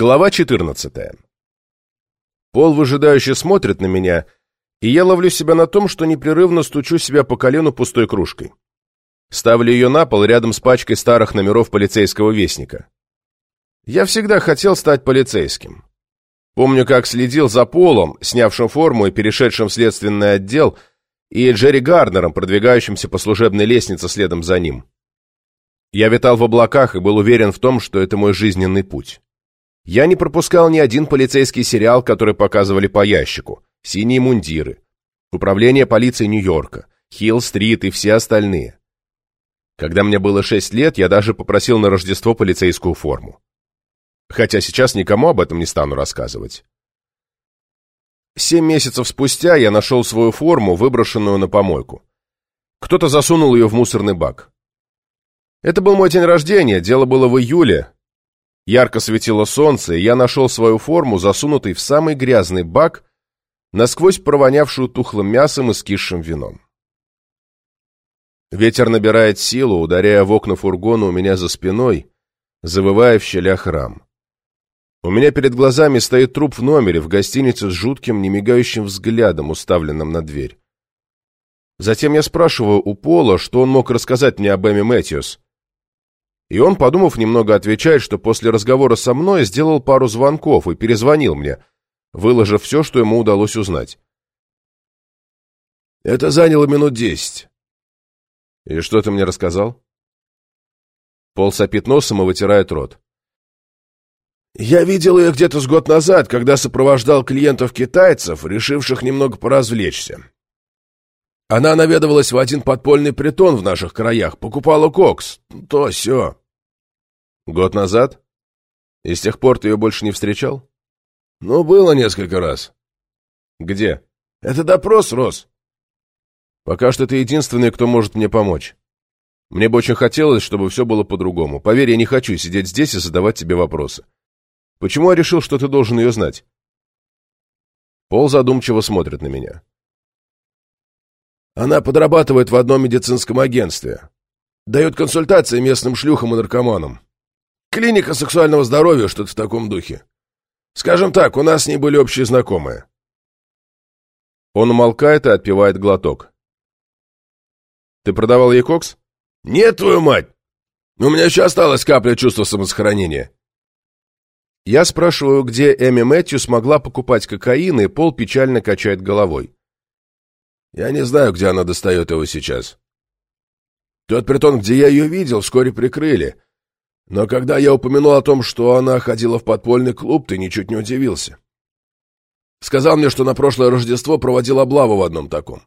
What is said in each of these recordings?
Глава 14. Пол выжидающе смотрит на меня, и я ловлю себя на том, что непрерывно стучу себя по колену пустой кружкой. Ставлю ее на пол рядом с пачкой старых номеров полицейского вестника. Я всегда хотел стать полицейским. Помню, как следил за Полом, снявшим форму и перешедшим в следственный отдел, и Джерри Гарднером, продвигающимся по служебной лестнице следом за ним. Я витал в облаках и был уверен в том, что это мой жизненный путь. Я не пропускал ни один полицейский сериал, который показывали по ящику. «Синие мундиры», «Управление полиции Нью-Йорка», «Хилл-стрит» и все остальные. Когда мне было шесть лет, я даже попросил на Рождество полицейскую форму. Хотя сейчас никому об этом не стану рассказывать. Семь месяцев спустя я нашел свою форму, выброшенную на помойку. Кто-то засунул ее в мусорный бак. Это был мой день рождения, дело было в июле, Ярко светило солнце, и я нашел свою форму, засунутой в самый грязный бак, насквозь провонявшую тухлым мясом и скисшим вином. Ветер набирает силу, ударяя в окна фургона у меня за спиной, завывая в щелях рам. У меня перед глазами стоит труп в номере в гостинице с жутким, немигающим взглядом, уставленным на дверь. Затем я спрашиваю у Пола, что он мог рассказать мне об Эми Мэтьюс, и он, подумав немного, отвечает, что после разговора со мной сделал пару звонков и перезвонил мне, выложив все, что ему удалось узнать. Это заняло минут десять. И что ты мне рассказал? Пол сопит носом и вытирает рот. Я видел ее где-то с год назад, когда сопровождал клиентов-китайцев, решивших немного поразвлечься. Она наведывалась в один подпольный притон в наших краях, покупала кокс, то все. Год назад? И с тех пор ты ее больше не встречал? Ну, было несколько раз. Где? Это допрос, Рос. Пока что ты единственный, кто может мне помочь. Мне бы очень хотелось, чтобы все было по-другому. Поверь, я не хочу сидеть здесь и задавать тебе вопросы. Почему я решил, что ты должен ее знать? Пол задумчиво смотрит на меня. Она подрабатывает в одном медицинском агентстве. Дает консультации местным шлюхам и наркоманам. Клиника сексуального здоровья, что-то в таком духе. Скажем так, у нас с ней были общие знакомые. Он умолкает и отпивает глоток. Ты продавал ей кокс? Нет, твою мать! У меня еще осталась капля чувства самосохранения. Я спрашиваю, где Эми Мэтью смогла покупать кокаин, и Пол печально качает головой. Я не знаю, где она достает его сейчас. Тот притон, где я ее видел, вскоре прикрыли. Но когда я упомянул о том, что она ходила в подпольный клуб, ты ничуть не удивился. Сказал мне, что на прошлое Рождество проводил облаву в одном таком.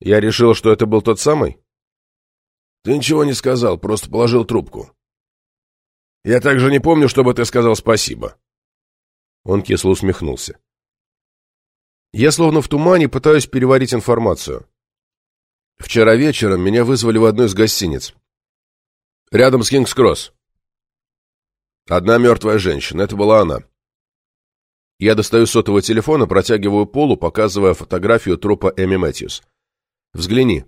Я решил, что это был тот самый? Ты ничего не сказал, просто положил трубку. Я также не помню, чтобы ты сказал спасибо. Он кисло усмехнулся. Я словно в тумане пытаюсь переварить информацию. Вчера вечером меня вызвали в одну из гостиниц. Рядом с Кингс-Кросс. Одна мертвая женщина. Это была она. Я достаю сотовый телефон и протягиваю Полу, показывая фотографию трупа Эми Мэтьюс. Взгляни.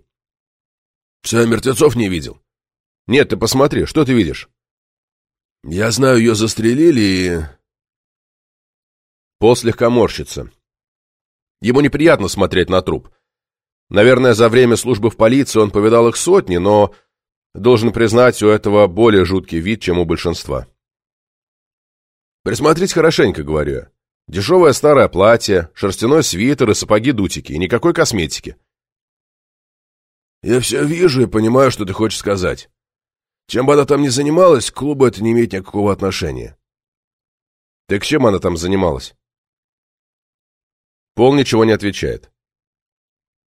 Все, мертвецов не видел? Нет, ты посмотри, что ты видишь? Я знаю, ее застрелили и... Пол слегка морщится. Ему неприятно смотреть на труп. Наверное, за время службы в полиции он повидал их сотни, но, должен признать, у этого более жуткий вид, чем у большинства. Присмотрись хорошенько, говорю я. Дешевое старое платье, шерстяной свитер и сапоги-дутики, и никакой косметики. Я все вижу и понимаю, что ты хочешь сказать. Чем бы она там ни занималась, к клубу это не имеет никакого отношения. Ты к чем она там занималась? Пол ничего не отвечает.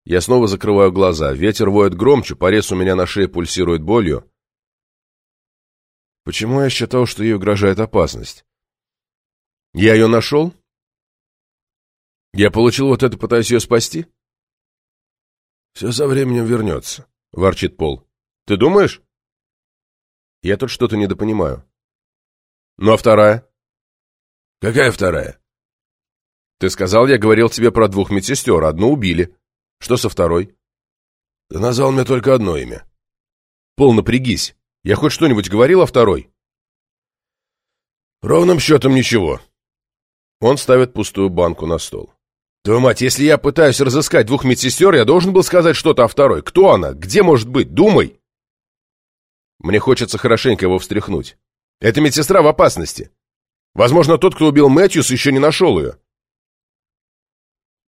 Я снова закрываю глаза. Ветер воет громче, порез у меня на шее пульсирует болью. Почему я считал, что ей угрожает опасность? Я ее нашел? Я получил вот это, пытаясь ее спасти? Все со временем вернется, ворчит Пол. Ты думаешь? Я тут что-то недопонимаю. Ну а вторая? Какая вторая? Ты сказал, я говорил тебе про двух медсестер, одну убили. Что со второй? Ты назвал мне только одно имя. Пол, напрягись. Я хоть что-нибудь говорил о второй? Ровным счетом ничего. Он ставит пустую банку на стол. Твою мать, если я пытаюсь разыскать двух медсестер, я должен был сказать что-то о второй. Кто она? Где может быть? Думай! Мне хочется хорошенько его встряхнуть. Эта медсестра в опасности. Возможно, тот, кто убил Мэтьюс, еще не нашел ее.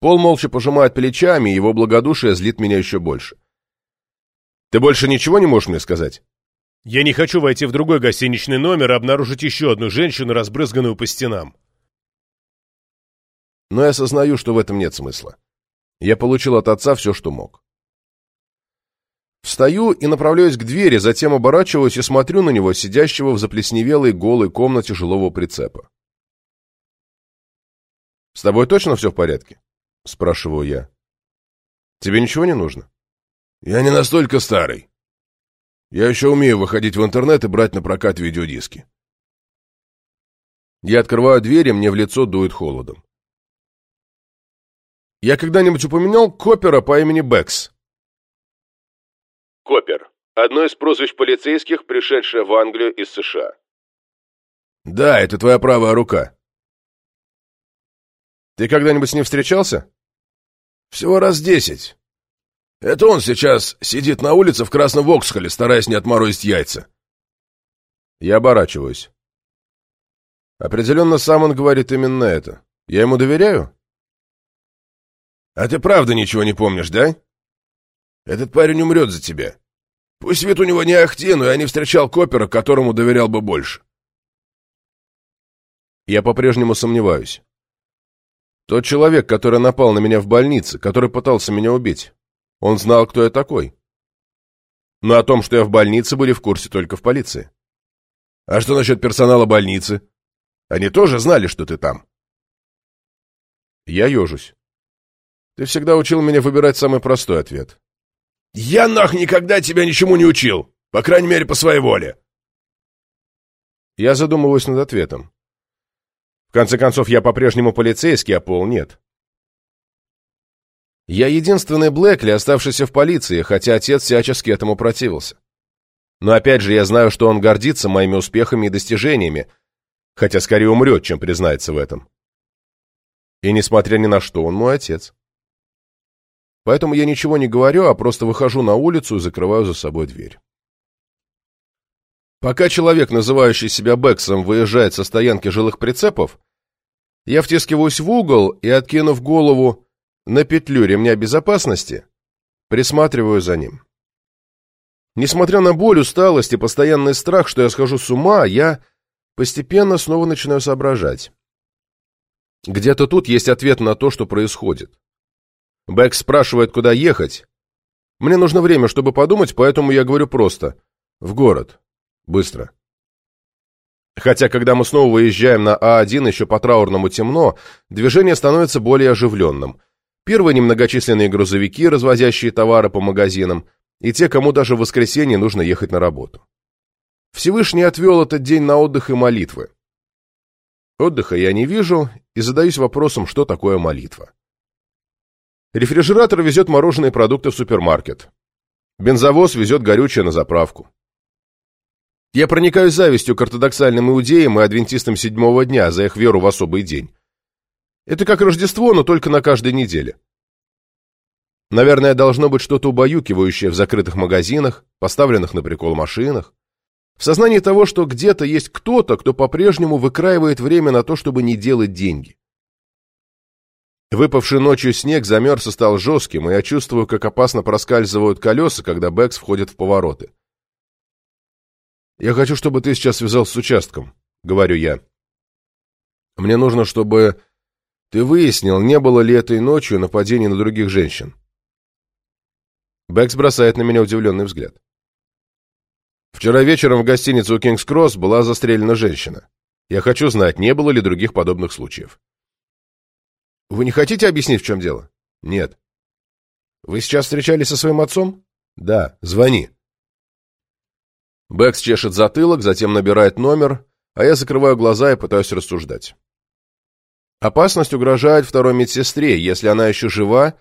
Пол молча пожимает плечами, и его благодушие злит меня еще больше. Ты больше ничего не можешь мне сказать? Я не хочу войти в другой гостиничный номер и обнаружить еще одну женщину, разбрызганную по стенам. Но я осознаю, что в этом нет смысла. Я получил от отца все, что мог. Встаю и направляюсь к двери, затем оборачиваюсь и смотрю на него, сидящего в заплесневелой голой комнате жилого прицепа. «С тобой точно все в порядке?» — спрашиваю я. «Тебе ничего не нужно?» «Я не настолько старый. Я еще умею выходить в интернет и брать на прокат видеодиски». Я открываю дверь, и мне в лицо дует холодом. Я когда-нибудь упоминал Копера по имени Бэкс? Копер. Одно из прозвищ полицейских, пришедшее в Англию из США. Да, это твоя правая рука. Ты когда-нибудь с ним встречался? Всего раз десять. Это он сейчас сидит на улице в красном воксхоле, стараясь не отморозить яйца. Я оборачиваюсь. Определенно сам он говорит именно это. Я ему доверяю? А ты правда ничего не помнишь, да? Этот парень умрет за тебя. Пусть вид у него не ахти, но я не встречал копера, которому доверял бы больше. Я по-прежнему сомневаюсь. Тот человек, который напал на меня в больнице, который пытался меня убить, он знал, кто я такой. Но о том, что я в больнице, были в курсе только в полиции. А что насчет персонала больницы? Они тоже знали, что ты там? Я ежусь. Ты всегда учил меня выбирать самый простой ответ. Я нах никогда тебя ничему не учил, по крайней мере, по своей воле. Я задумываюсь над ответом. В конце концов, я по-прежнему полицейский, а Пол нет. Я единственный Блэкли, оставшийся в полиции, хотя отец всячески этому противился. Но опять же, я знаю, что он гордится моими успехами и достижениями, хотя скорее умрет, чем признается в этом. И несмотря ни на что, он мой отец. Поэтому я ничего не говорю, а просто выхожу на улицу и закрываю за собой дверь. Пока человек, называющий себя Бэксом, выезжает со стоянки жилых прицепов, я втискиваюсь в угол и, откинув голову на петлю ремня безопасности, присматриваю за ним. Несмотря на боль, усталость и постоянный страх, что я схожу с ума, я постепенно снова начинаю соображать. Где-то тут есть ответ на то, что происходит. Бэк спрашивает, куда ехать. Мне нужно время, чтобы подумать, поэтому я говорю просто. В город. Быстро. Хотя, когда мы снова выезжаем на А1 еще по-траурному темно, движение становится более оживленным. Первые немногочисленные грузовики, развозящие товары по магазинам, и те, кому даже в воскресенье нужно ехать на работу. Всевышний отвел этот день на отдых и молитвы. Отдыха я не вижу и задаюсь вопросом, что такое молитва. Рефрижератор везет мороженые продукты в супермаркет. Бензовоз везет горючее на заправку. Я проникаюсь завистью к ортодоксальным иудеям и адвентистам седьмого дня за их веру в особый день. Это как Рождество, но только на каждой неделе. Наверное, должно быть что-то убаюкивающее в закрытых магазинах, поставленных на прикол машинах. В сознании того, что где-то есть кто-то, кто по-прежнему выкраивает время на то, чтобы не делать деньги. Выпавший ночью снег замерз и стал жестким, и я чувствую, как опасно проскальзывают колеса, когда Бэкс входит в повороты. «Я хочу, чтобы ты сейчас связался с участком», — говорю я. «Мне нужно, чтобы ты выяснил, не было ли этой ночью нападений на других женщин». Бэкс бросает на меня удивленный взгляд. «Вчера вечером в гостинице у Кингс-Кросс была застрелена женщина. Я хочу знать, не было ли других подобных случаев». Вы не хотите объяснить, в чем дело? Нет. Вы сейчас встречались со своим отцом? Да. Звони. Бэкс чешет затылок, затем набирает номер, а я закрываю глаза и пытаюсь рассуждать. Опасность угрожает второй медсестре. Если она еще жива,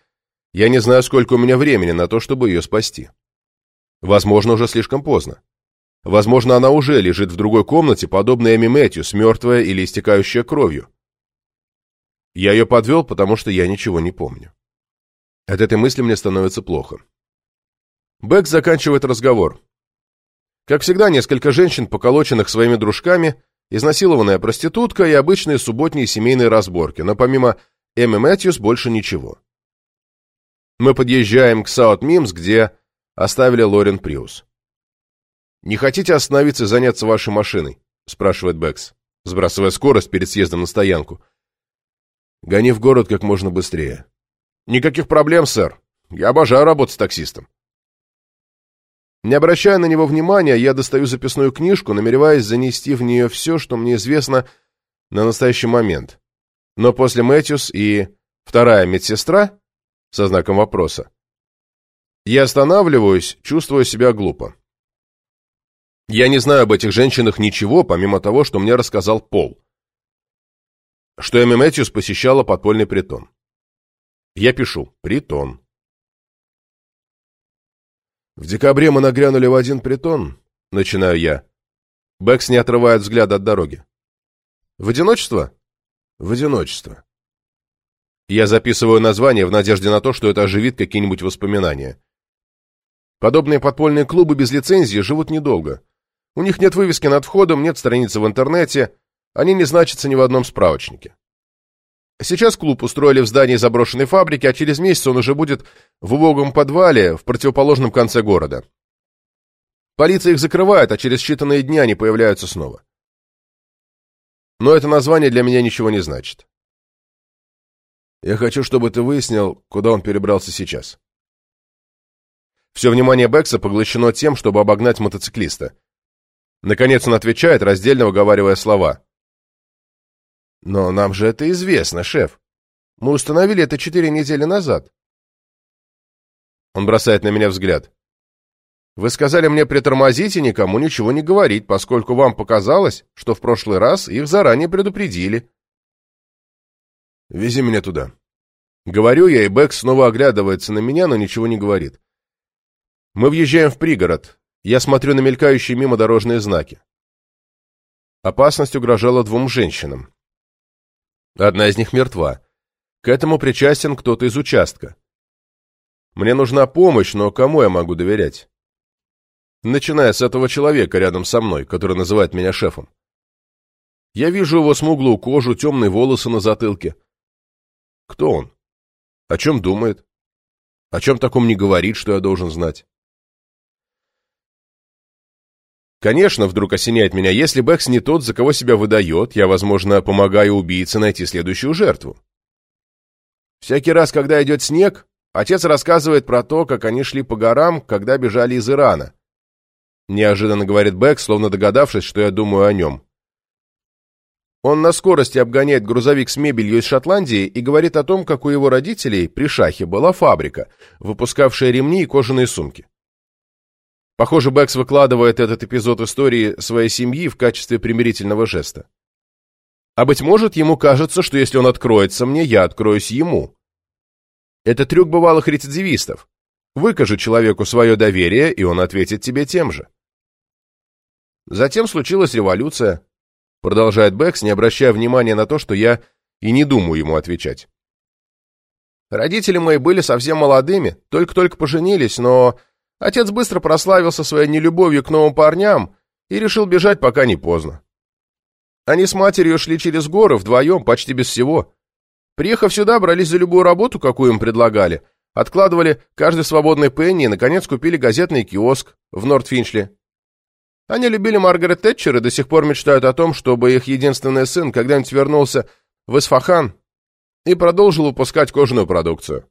я не знаю, сколько у меня времени на то, чтобы ее спасти. Возможно, уже слишком поздно. Возможно, она уже лежит в другой комнате, подобно Эми Мэтьюс, мертвая или истекающая кровью. Я ее подвел, потому что я ничего не помню. От этой мысли мне становится плохо. Бэк заканчивает разговор. Как всегда, несколько женщин, поколоченных своими дружками, изнасилованная проститутка и обычные субботние семейные разборки, но помимо Эми Мэтьюс больше ничего. Мы подъезжаем к Саут Мимс, где оставили Лорен Приус. «Не хотите остановиться и заняться вашей машиной?» — спрашивает Бэкс, сбрасывая скорость перед съездом на стоянку. «Гони в город как можно быстрее». «Никаких проблем, сэр. Я обожаю работать с таксистом». Не обращая на него внимания, я достаю записную книжку, намереваясь занести в нее все, что мне известно на настоящий момент. Но после Мэтьюс и вторая медсестра, со знаком вопроса, я останавливаюсь, чувствуя себя глупо. Я не знаю об этих женщинах ничего, помимо того, что мне рассказал Пол. Что Эми Мэтьюс посещала подпольный притон. Я пишу «притон». В декабре мы нагрянули в один притон, начинаю я. Бэкс не отрывает взгляд от дороги. В одиночество? В одиночество. Я записываю название в надежде на то, что это оживит какие-нибудь воспоминания. Подобные подпольные клубы без лицензии живут недолго. У них нет вывески над входом, нет страницы в интернете, они не значатся ни в одном справочнике. Сейчас клуб устроили в здании заброшенной фабрики, а через месяц он уже будет в убогом подвале в противоположном конце города. Полиция их закрывает, а через считанные дни они появляются снова. Но это название для меня ничего не значит. Я хочу, чтобы ты выяснил, куда он перебрался сейчас. Все внимание Бекса поглощено тем, чтобы обогнать мотоциклиста. Наконец он отвечает, раздельно выговаривая слова. Но нам же это известно, шеф. Мы установили это четыре недели назад. Он бросает на меня взгляд. Вы сказали мне притормозить и никому ничего не говорить, поскольку вам показалось, что в прошлый раз их заранее предупредили. Вези меня туда. Говорю я, и Бэк снова оглядывается на меня, но ничего не говорит. Мы въезжаем в пригород. Я смотрю на мелькающие мимо дорожные знаки. Опасность угрожала двум женщинам. Одна из них мертва. К этому причастен кто-то из участка. Мне нужна помощь, но кому я могу доверять? Начиная с этого человека рядом со мной, который называет меня шефом. Я вижу его смуглую кожу, темные волосы на затылке. Кто он? О чем думает? О чем таком не говорит, что я должен знать? Конечно, вдруг осеняет меня, если Бэкс не тот, за кого себя выдает, я, возможно, помогаю убийце найти следующую жертву. Всякий раз, когда идет снег, отец рассказывает про то, как они шли по горам, когда бежали из Ирана. Неожиданно говорит Бэкс, словно догадавшись, что я думаю о нем. Он на скорости обгоняет грузовик с мебелью из Шотландии и говорит о том, как у его родителей при шахе была фабрика, выпускавшая ремни и кожаные сумки. Похоже, Бэкс выкладывает этот эпизод истории своей семьи в качестве примирительного жеста. А быть может, ему кажется, что если он откроется мне, я откроюсь ему. Это трюк бывалых рецидивистов. Выкажи человеку свое доверие, и он ответит тебе тем же. Затем случилась революция, продолжает Бэкс, не обращая внимания на то, что я и не думаю ему отвечать. Родители мои были совсем молодыми, только-только поженились, но Отец быстро прославился своей нелюбовью к новым парням и решил бежать, пока не поздно. Они с матерью шли через горы вдвоем, почти без всего. Приехав сюда, брались за любую работу, какую им предлагали, откладывали каждый свободный пенни и, наконец, купили газетный киоск в Нортфинчли. Они любили Маргарет Тэтчер и до сих пор мечтают о том, чтобы их единственный сын когда-нибудь вернулся в Исфахан и продолжил выпускать кожаную продукцию.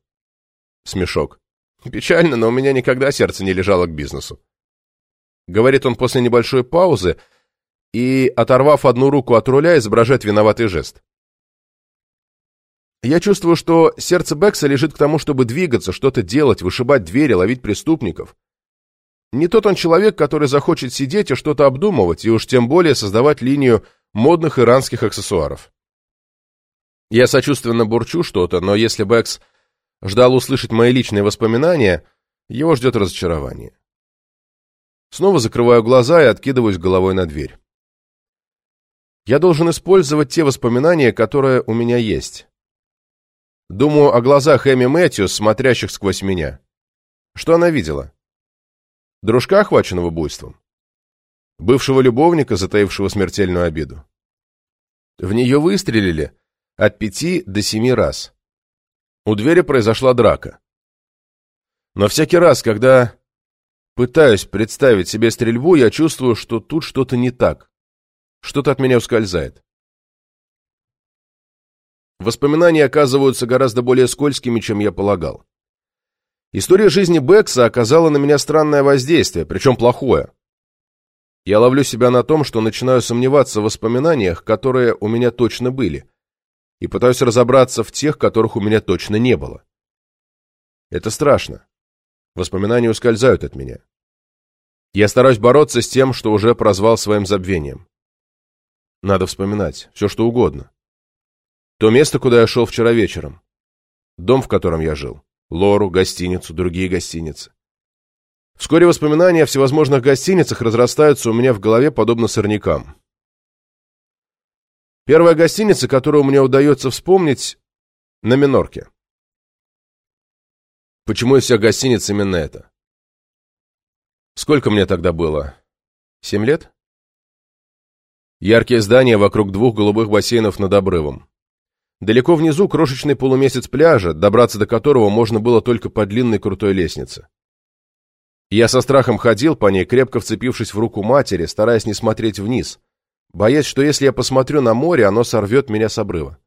Смешок. Печально, но у меня никогда сердце не лежало к бизнесу. Говорит он после небольшой паузы и, оторвав одну руку от руля, изображает виноватый жест. Я чувствую, что сердце Бекса лежит к тому, чтобы двигаться, что-то делать, вышибать двери, ловить преступников. Не тот он человек, который захочет сидеть и что-то обдумывать, и уж тем более создавать линию модных иранских аксессуаров. Я сочувственно бурчу что-то, но если Бэкс ждал услышать мои личные воспоминания, его ждет разочарование. Снова закрываю глаза и откидываюсь головой на дверь. Я должен использовать те воспоминания, которые у меня есть. Думаю о глазах Эми Мэтьюс, смотрящих сквозь меня. Что она видела? Дружка, охваченного буйством? Бывшего любовника, затаившего смертельную обиду? В нее выстрелили от пяти до семи раз. У двери произошла драка. Но всякий раз, когда пытаюсь представить себе стрельбу, я чувствую, что тут что-то не так. Что-то от меня ускользает. Воспоминания оказываются гораздо более скользкими, чем я полагал. История жизни Бекса оказала на меня странное воздействие, причем плохое. Я ловлю себя на том, что начинаю сомневаться в воспоминаниях, которые у меня точно были, и пытаюсь разобраться в тех, которых у меня точно не было. Это страшно. Воспоминания ускользают от меня. Я стараюсь бороться с тем, что уже прозвал своим забвением. Надо вспоминать, все что угодно. То место, куда я шел вчера вечером. Дом, в котором я жил. Лору, гостиницу, другие гостиницы. Вскоре воспоминания о всевозможных гостиницах разрастаются у меня в голове, подобно сорнякам. Первая гостиница, которую мне удается вспомнить, на Минорке. Почему из всех гостиниц именно это? Сколько мне тогда было? Семь лет? Яркие здания вокруг двух голубых бассейнов над обрывом. Далеко внизу крошечный полумесяц пляжа, добраться до которого можно было только по длинной крутой лестнице. Я со страхом ходил по ней, крепко вцепившись в руку матери, стараясь не смотреть вниз, боясь, что если я посмотрю на море, оно сорвет меня с обрыва.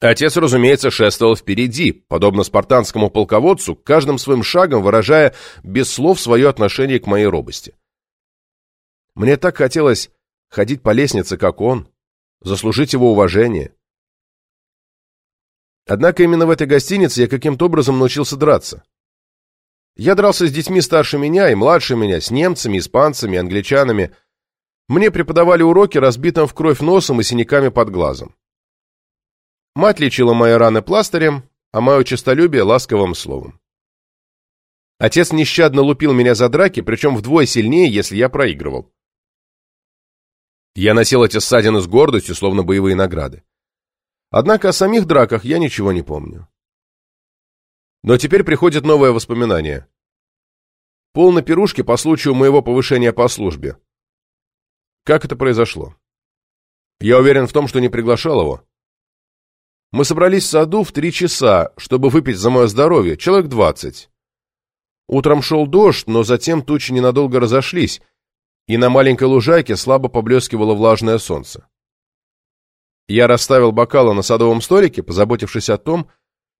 Отец, разумеется, шествовал впереди, подобно спартанскому полководцу, каждым своим шагом выражая без слов свое отношение к моей робости. Мне так хотелось ходить по лестнице, как он, заслужить его уважение. Однако именно в этой гостинице я каким-то образом научился драться. Я дрался с детьми старше меня и младше меня, с немцами, испанцами, англичанами. Мне преподавали уроки разбитым в кровь носом и синяками под глазом. Мать лечила мои раны пластырем, а мое честолюбие — ласковым словом. Отец нещадно лупил меня за драки, причем вдвое сильнее, если я проигрывал. Я носил эти ссадины с гордостью, словно боевые награды. Однако о самих драках я ничего не помню. Но теперь приходит новое воспоминание. Пол на по случаю моего повышения по службе. Как это произошло? Я уверен в том, что не приглашал его. Мы собрались в саду в три часа, чтобы выпить за мое здоровье, человек двадцать. Утром шел дождь, но затем тучи ненадолго разошлись, и на маленькой лужайке слабо поблескивало влажное солнце. Я расставил бокалы на садовом столике, позаботившись о том,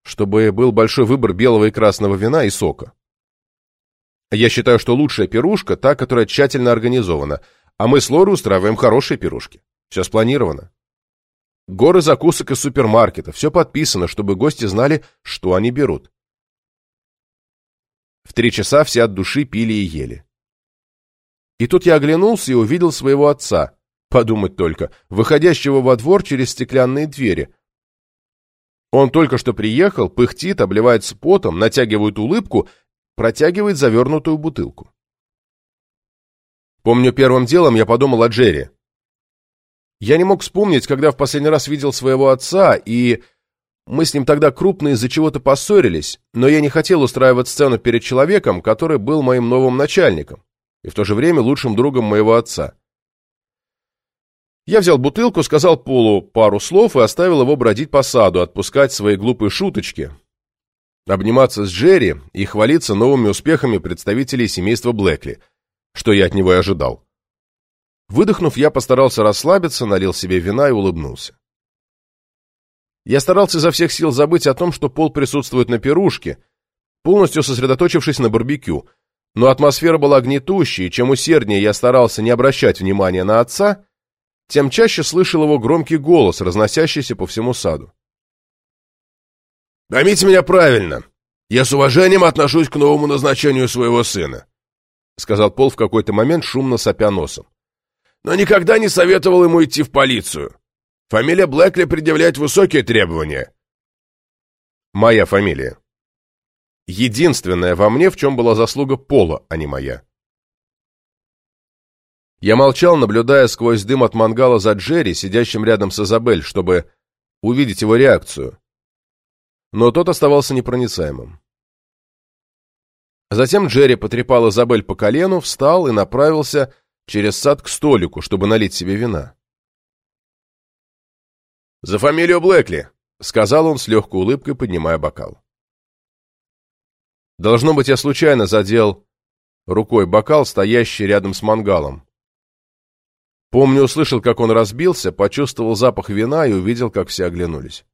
чтобы был большой выбор белого и красного вина и сока. Я считаю, что лучшая пирушка – та, которая тщательно организована, а мы с Лорой устраиваем хорошие пирушки. Все спланировано. Горы закусок из супермаркета, все подписано, чтобы гости знали, что они берут. В три часа все от души пили и ели. И тут я оглянулся и увидел своего отца, Подумать только, выходящего во двор через стеклянные двери. Он только что приехал, пыхтит, обливается потом, натягивает улыбку, протягивает завернутую бутылку. Помню, первым делом я подумал о Джерри. Я не мог вспомнить, когда в последний раз видел своего отца, и мы с ним тогда крупно из-за чего-то поссорились, но я не хотел устраивать сцену перед человеком, который был моим новым начальником и в то же время лучшим другом моего отца. Я взял бутылку, сказал Полу пару слов и оставил его бродить по саду, отпускать свои глупые шуточки, обниматься с Джерри и хвалиться новыми успехами представителей семейства Блэкли, что я от него и ожидал. Выдохнув, я постарался расслабиться, налил себе вина и улыбнулся. Я старался изо всех сил забыть о том, что Пол присутствует на пирушке, полностью сосредоточившись на барбекю, но атмосфера была гнетущей, и чем усерднее я старался не обращать внимания на отца, тем чаще слышал его громкий голос, разносящийся по всему саду. «Поймите меня правильно. Я с уважением отношусь к новому назначению своего сына», сказал Пол в какой-то момент, шумно сопя носом. «Но никогда не советовал ему идти в полицию. Фамилия Блэкли предъявляет высокие требования». «Моя фамилия. Единственная во мне, в чем была заслуга Пола, а не моя». Я молчал, наблюдая сквозь дым от мангала за Джерри, сидящим рядом с Изабель, чтобы увидеть его реакцию. Но тот оставался непроницаемым. Затем Джерри потрепал Изабель по колену, встал и направился через сад к столику, чтобы налить себе вина. «За фамилию Блэкли!» — сказал он с легкой улыбкой, поднимая бокал. Должно быть, я случайно задел рукой бокал, стоящий рядом с мангалом. Помню, услышал, как он разбился, почувствовал запах вина и увидел, как все оглянулись.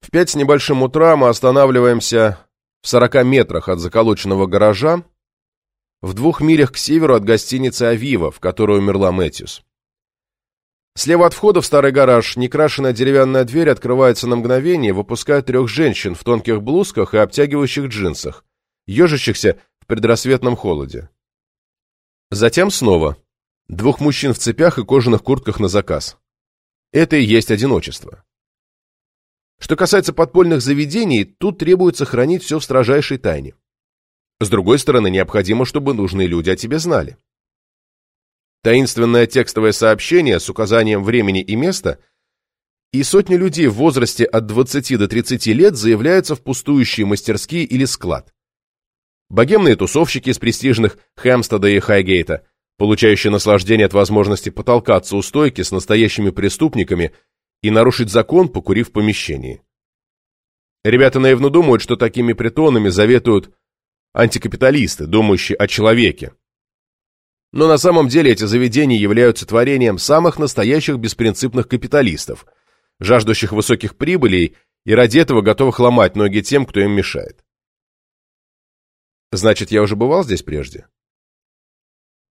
В пять с небольшим утра мы останавливаемся в сорока метрах от заколоченного гаража, в двух милях к северу от гостиницы «Авива», в которой умерла Мэтьюс. Слева от входа в старый гараж некрашенная деревянная дверь открывается на мгновение, выпуская трех женщин в тонких блузках и обтягивающих джинсах, ежащихся в предрассветном холоде. Затем снова. Двух мужчин в цепях и кожаных куртках на заказ. Это и есть одиночество. Что касается подпольных заведений, тут требуется хранить все в строжайшей тайне. С другой стороны, необходимо, чтобы нужные люди о тебе знали. Таинственное текстовое сообщение с указанием времени и места, и сотни людей в возрасте от 20 до 30 лет заявляются в пустующие мастерские или склад. Богемные тусовщики из престижных Хэмстеда и Хайгейта, получающие наслаждение от возможности потолкаться у стойки с настоящими преступниками и нарушить закон, покурив в помещении. Ребята наивно думают, что такими притонами заветуют антикапиталисты, думающие о человеке, но на самом деле эти заведения являются творением самых настоящих беспринципных капиталистов, жаждущих высоких прибылей и ради этого готовых ломать ноги тем, кто им мешает. Значит, я уже бывал здесь прежде?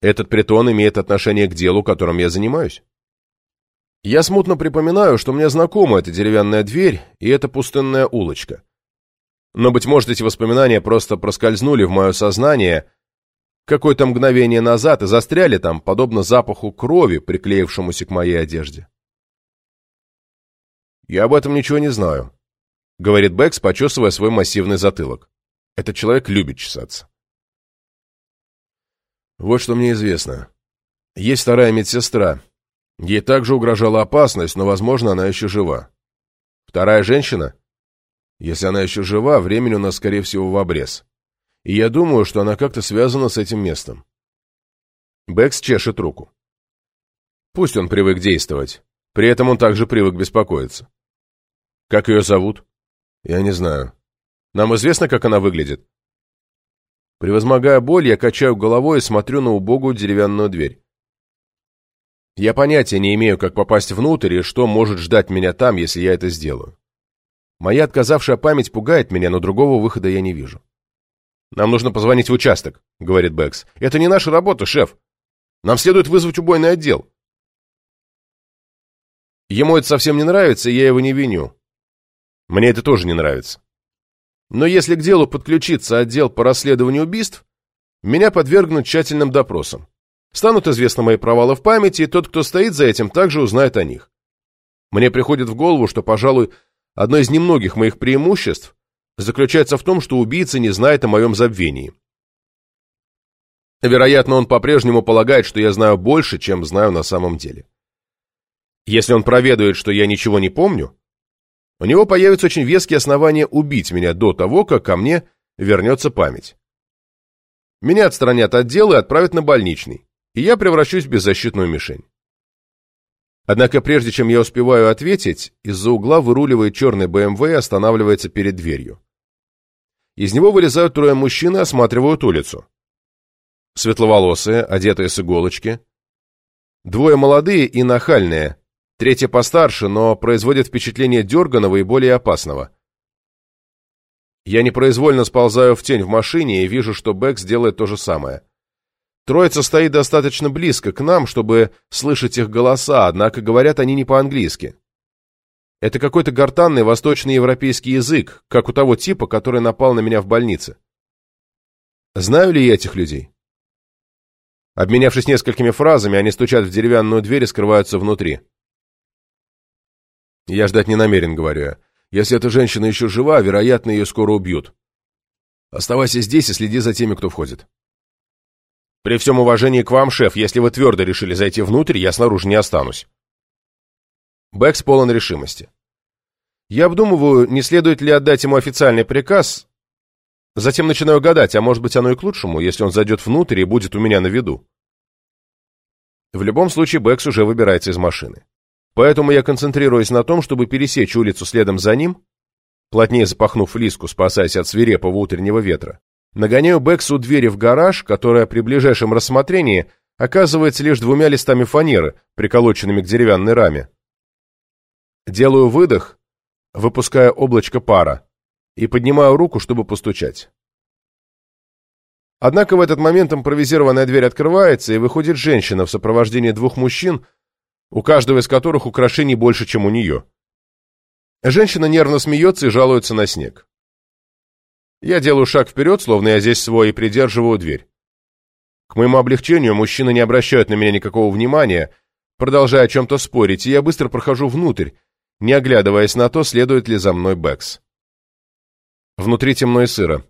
Этот притон имеет отношение к делу, которым я занимаюсь? Я смутно припоминаю, что мне знакома эта деревянная дверь и эта пустынная улочка. Но, быть может, эти воспоминания просто проскользнули в мое сознание, какое-то мгновение назад и застряли там, подобно запаху крови, приклеившемуся к моей одежде. «Я об этом ничего не знаю», — говорит Бэкс, почесывая свой массивный затылок. «Этот человек любит чесаться». «Вот что мне известно. Есть вторая медсестра. Ей также угрожала опасность, но, возможно, она еще жива. Вторая женщина? Если она еще жива, времени у нас, скорее всего, в обрез и я думаю, что она как-то связана с этим местом. Бэкс чешет руку. Пусть он привык действовать, при этом он также привык беспокоиться. Как ее зовут? Я не знаю. Нам известно, как она выглядит? Превозмогая боль, я качаю головой и смотрю на убогую деревянную дверь. Я понятия не имею, как попасть внутрь и что может ждать меня там, если я это сделаю. Моя отказавшая память пугает меня, но другого выхода я не вижу. «Нам нужно позвонить в участок», — говорит Бэкс. «Это не наша работа, шеф. Нам следует вызвать убойный отдел». Ему это совсем не нравится, я его не виню. Мне это тоже не нравится. Но если к делу подключится отдел по расследованию убийств, меня подвергнут тщательным допросам. Станут известны мои провалы в памяти, и тот, кто стоит за этим, также узнает о них. Мне приходит в голову, что, пожалуй, одно из немногих моих преимуществ заключается в том, что убийца не знает о моем забвении. Вероятно, он по-прежнему полагает, что я знаю больше, чем знаю на самом деле. Если он проведает, что я ничего не помню, у него появятся очень веские основания убить меня до того, как ко мне вернется память. Меня отстранят от дела и отправят на больничный, и я превращусь в беззащитную мишень. Однако прежде чем я успеваю ответить, из-за угла выруливает черный БМВ и останавливается перед дверью. Из него вылезают трое мужчин и осматривают улицу. Светловолосые, одетые с иголочки. Двое молодые и нахальные. Третий постарше, но производит впечатление дерганого и более опасного. Я непроизвольно сползаю в тень в машине и вижу, что Бэкс делает то же самое. Троица стоит достаточно близко к нам, чтобы слышать их голоса, однако говорят они не по-английски. Это какой-то гортанный восточноевропейский язык, как у того типа, который напал на меня в больнице. Знаю ли я этих людей? Обменявшись несколькими фразами, они стучат в деревянную дверь и скрываются внутри. Я ждать не намерен, говорю я. Если эта женщина еще жива, вероятно, ее скоро убьют. Оставайся здесь и следи за теми, кто входит. При всем уважении к вам, шеф, если вы твердо решили зайти внутрь, я снаружи не останусь. Бэкс полон решимости. Я обдумываю, не следует ли отдать ему официальный приказ, затем начинаю гадать, а может быть оно и к лучшему, если он зайдет внутрь и будет у меня на виду. В любом случае, Бэкс уже выбирается из машины. Поэтому я концентрируюсь на том, чтобы пересечь улицу следом за ним, плотнее запахнув лиску, спасаясь от свирепого утреннего ветра. Нагоняю Бэксу двери в гараж, которая при ближайшем рассмотрении оказывается лишь двумя листами фанеры, приколоченными к деревянной раме. Делаю выдох, выпуская облачко пара, и поднимаю руку, чтобы постучать. Однако в этот момент импровизированная дверь открывается, и выходит женщина в сопровождении двух мужчин, у каждого из которых украшений больше, чем у нее. Женщина нервно смеется и жалуется на снег. Я делаю шаг вперед, словно я здесь свой, и придерживаю дверь. К моему облегчению мужчины не обращают на меня никакого внимания, продолжая о чем-то спорить, и я быстро прохожу внутрь, не оглядываясь на то, следует ли за мной Бэкс. Внутри темно и сыро.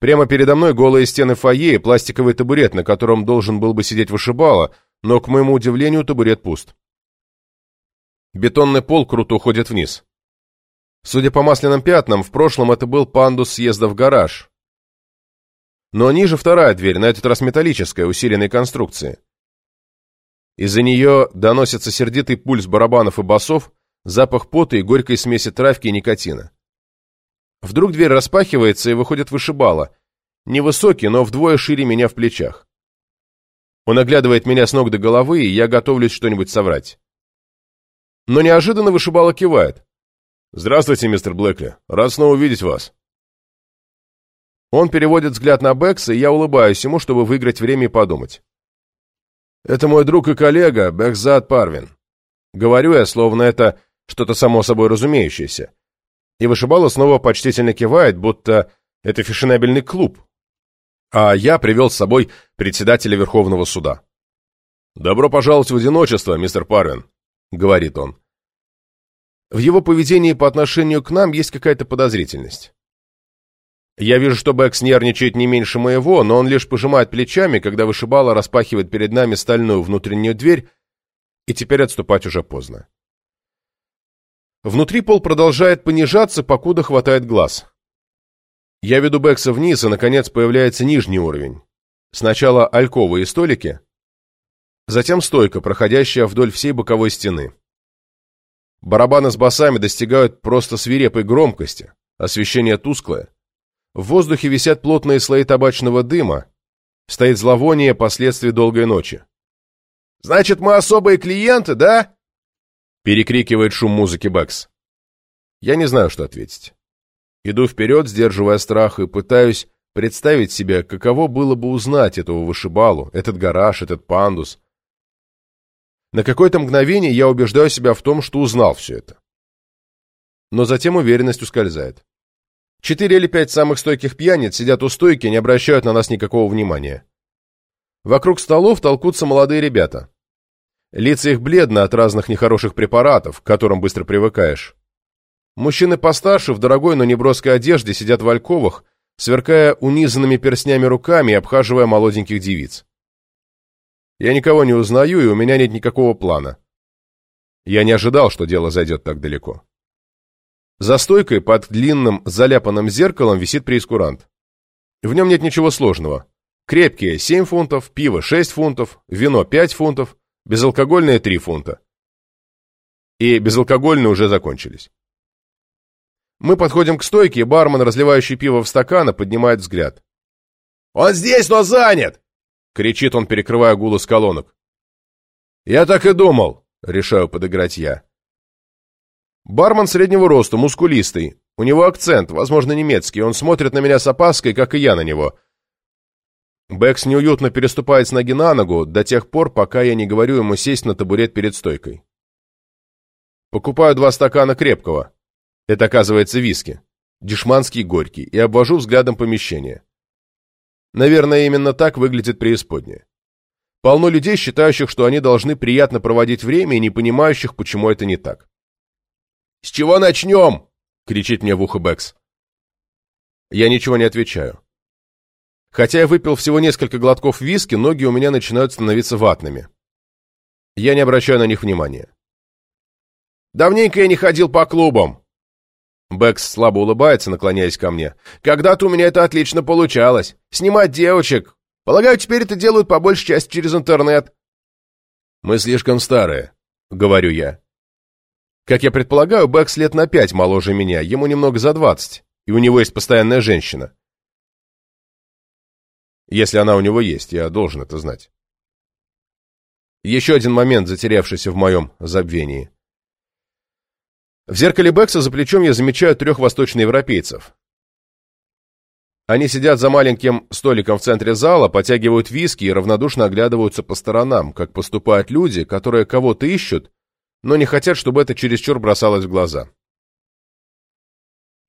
Прямо передо мной голые стены фойе и пластиковый табурет, на котором должен был бы сидеть вышибала, но, к моему удивлению, табурет пуст. Бетонный пол круто уходит вниз. Судя по масляным пятнам, в прошлом это был пандус съезда в гараж. Но ниже вторая дверь, на этот раз металлическая, усиленной конструкции. Из-за нее доносится сердитый пульс барабанов и басов, запах пота и горькой смеси травки и никотина. Вдруг дверь распахивается и выходит вышибала. Невысокий, но вдвое шире меня в плечах. Он оглядывает меня с ног до головы, и я готовлюсь что-нибудь соврать. Но неожиданно вышибала кивает. «Здравствуйте, мистер Блэкли. Рад снова увидеть вас». Он переводит взгляд на Бекса, и я улыбаюсь ему, чтобы выиграть время и подумать. «Это мой друг и коллега, Бекзад Парвин». Говорю я, словно это что-то само собой разумеющееся. И вышибала снова почтительно кивает, будто это фешенебельный клуб. А я привел с собой председателя Верховного суда. «Добро пожаловать в одиночество, мистер Парвин», — говорит он. В его поведении по отношению к нам есть какая-то подозрительность. Я вижу, что Бэкс нервничает не меньше моего, но он лишь пожимает плечами, когда вышибала распахивает перед нами стальную внутреннюю дверь, и теперь отступать уже поздно. Внутри пол продолжает понижаться, покуда хватает глаз. Я веду Бэкса вниз, и, наконец, появляется нижний уровень. Сначала альковые столики, затем стойка, проходящая вдоль всей боковой стены. Барабаны с басами достигают просто свирепой громкости, освещение тусклое. В воздухе висят плотные слои табачного дыма, стоит зловоние последствий долгой ночи. «Значит, мы особые клиенты, да?» перекрикивает шум музыки Бэкс. Я не знаю, что ответить. Иду вперед, сдерживая страх, и пытаюсь представить себе, каково было бы узнать этого вышибалу, этот гараж, этот пандус, на какое-то мгновение я убеждаю себя в том, что узнал все это. Но затем уверенность ускользает. Четыре или пять самых стойких пьяниц сидят у стойки и не обращают на нас никакого внимания. Вокруг столов толкутся молодые ребята. Лица их бледно от разных нехороших препаратов, к которым быстро привыкаешь. Мужчины постарше, в дорогой, но неброской одежде, сидят в альковах, сверкая унизанными перстнями руками и обхаживая молоденьких девиц. Я никого не узнаю, и у меня нет никакого плана. Я не ожидал, что дело зайдет так далеко. За стойкой под длинным заляпанным зеркалом висит преискурант. В нем нет ничего сложного. Крепкие 7 фунтов, пиво 6 фунтов, вино 5 фунтов, безалкогольное 3 фунта. И безалкогольные уже закончились. Мы подходим к стойке, и бармен, разливающий пиво в стаканы, поднимает взгляд. «Он здесь, но занят!» Кричит он, перекрывая гул из колонок. «Я так и думал», — решаю подыграть я. Бармен среднего роста, мускулистый. У него акцент, возможно, немецкий. Он смотрит на меня с опаской, как и я на него. Бэкс неуютно переступает с ноги на ногу до тех пор, пока я не говорю ему сесть на табурет перед стойкой. Покупаю два стакана крепкого. Это, оказывается, виски. Дешманский горький. И обвожу взглядом помещение. Наверное, именно так выглядит преисподняя. Полно людей, считающих, что они должны приятно проводить время и не понимающих, почему это не так. «С чего начнем?» — кричит мне в ухо Бэкс. Я ничего не отвечаю. Хотя я выпил всего несколько глотков виски, ноги у меня начинают становиться ватными. Я не обращаю на них внимания. «Давненько я не ходил по клубам!» Бэкс слабо улыбается, наклоняясь ко мне. «Когда-то у меня это отлично получалось. Снимать девочек. Полагаю, теперь это делают по большей части через интернет». «Мы слишком старые», — говорю я. Как я предполагаю, Бэкс лет на пять моложе меня, ему немного за двадцать, и у него есть постоянная женщина. Если она у него есть, я должен это знать. Еще один момент, затерявшийся в моем забвении. В зеркале Бекса за плечом я замечаю трех восточноевропейцев. Они сидят за маленьким столиком в центре зала, потягивают виски и равнодушно оглядываются по сторонам, как поступают люди, которые кого-то ищут, но не хотят, чтобы это чересчур бросалось в глаза.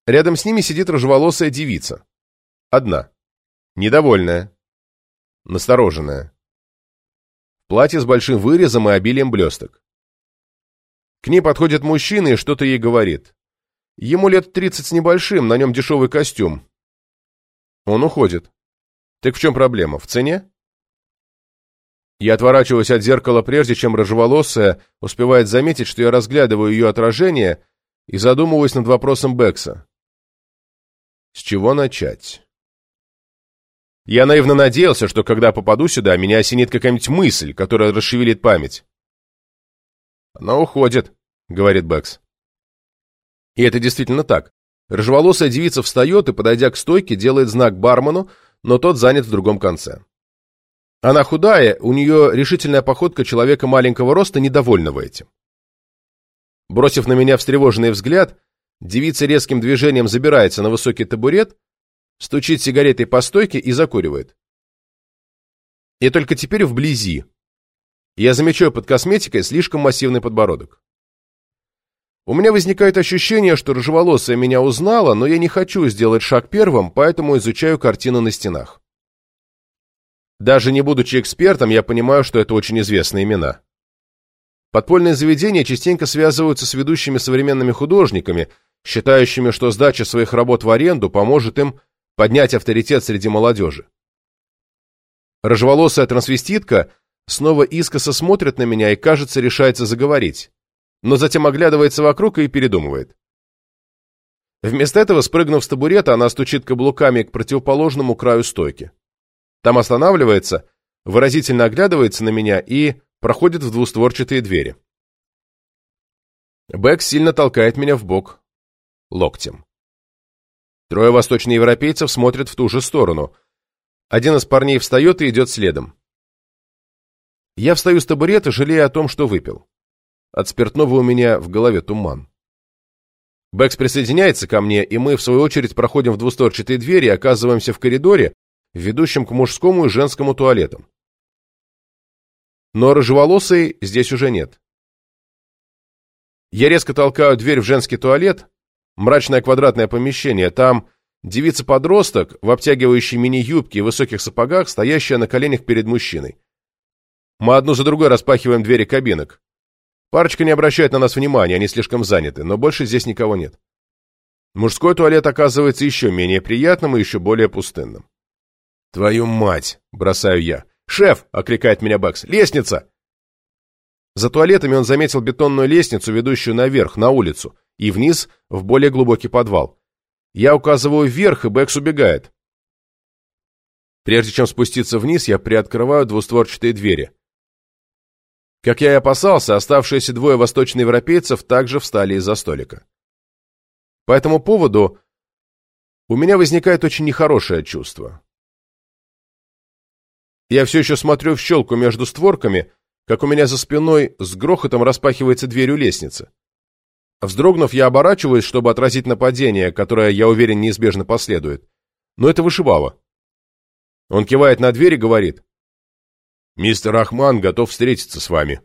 Рядом с ними сидит рыжеволосая девица. Одна. Недовольная. Настороженная. Платье с большим вырезом и обилием блесток. К ней подходит мужчина и что-то ей говорит. Ему лет тридцать с небольшим, на нем дешевый костюм. Он уходит. Так в чем проблема? В цене? Я отворачиваюсь от зеркала, прежде чем рыжеволосая успевает заметить, что я разглядываю ее отражение и задумываюсь над вопросом Бекса. С чего начать? Я наивно надеялся, что когда попаду сюда, меня осенит какая-нибудь мысль, которая расшевелит память. «Она уходит», — говорит Бэкс. И это действительно так. Рыжеволосая девица встает и, подойдя к стойке, делает знак бармену, но тот занят в другом конце. Она худая, у нее решительная походка человека маленького роста, недовольного этим. Бросив на меня встревоженный взгляд, девица резким движением забирается на высокий табурет, стучит сигаретой по стойке и закуривает. И только теперь вблизи, я замечаю под косметикой слишком массивный подбородок. У меня возникает ощущение, что рыжеволосая меня узнала, но я не хочу сделать шаг первым, поэтому изучаю картины на стенах. Даже не будучи экспертом, я понимаю, что это очень известные имена. Подпольные заведения частенько связываются с ведущими современными художниками, считающими, что сдача своих работ в аренду поможет им поднять авторитет среди молодежи. Рыжеволосая трансвеститка снова искоса смотрит на меня и, кажется, решается заговорить, но затем оглядывается вокруг и передумывает. Вместо этого, спрыгнув с табурета, она стучит каблуками к противоположному краю стойки. Там останавливается, выразительно оглядывается на меня и проходит в двустворчатые двери. Бэк сильно толкает меня в бок локтем. Трое восточноевропейцев смотрят в ту же сторону. Один из парней встает и идет следом. Я встаю с табурета, жалея о том, что выпил. От спиртного у меня в голове туман. Бэкс присоединяется ко мне, и мы, в свою очередь, проходим в двустворчатые двери и оказываемся в коридоре, ведущем к мужскому и женскому туалетам. Но рыжеволосой здесь уже нет. Я резко толкаю дверь в женский туалет, мрачное квадратное помещение, там девица-подросток в обтягивающей мини-юбке и высоких сапогах, стоящая на коленях перед мужчиной. Мы одну за другой распахиваем двери кабинок. Парочка не обращает на нас внимания, они слишком заняты, но больше здесь никого нет. Мужской туалет оказывается еще менее приятным и еще более пустынным. «Твою мать!» – бросаю я. «Шеф!» – окликает меня Бэкс. «Лестница!» За туалетами он заметил бетонную лестницу, ведущую наверх, на улицу, и вниз, в более глубокий подвал. Я указываю вверх, и Бэкс убегает. Прежде чем спуститься вниз, я приоткрываю двустворчатые двери. Как я и опасался, оставшиеся двое восточноевропейцев также встали из-за столика. По этому поводу у меня возникает очень нехорошее чувство. Я все еще смотрю в щелку между створками, как у меня за спиной с грохотом распахивается дверь у лестницы. Вздрогнув, я оборачиваюсь, чтобы отразить нападение, которое, я уверен, неизбежно последует. Но это вышибало. Он кивает на дверь и говорит. Мистер Ахман готов встретиться с вами.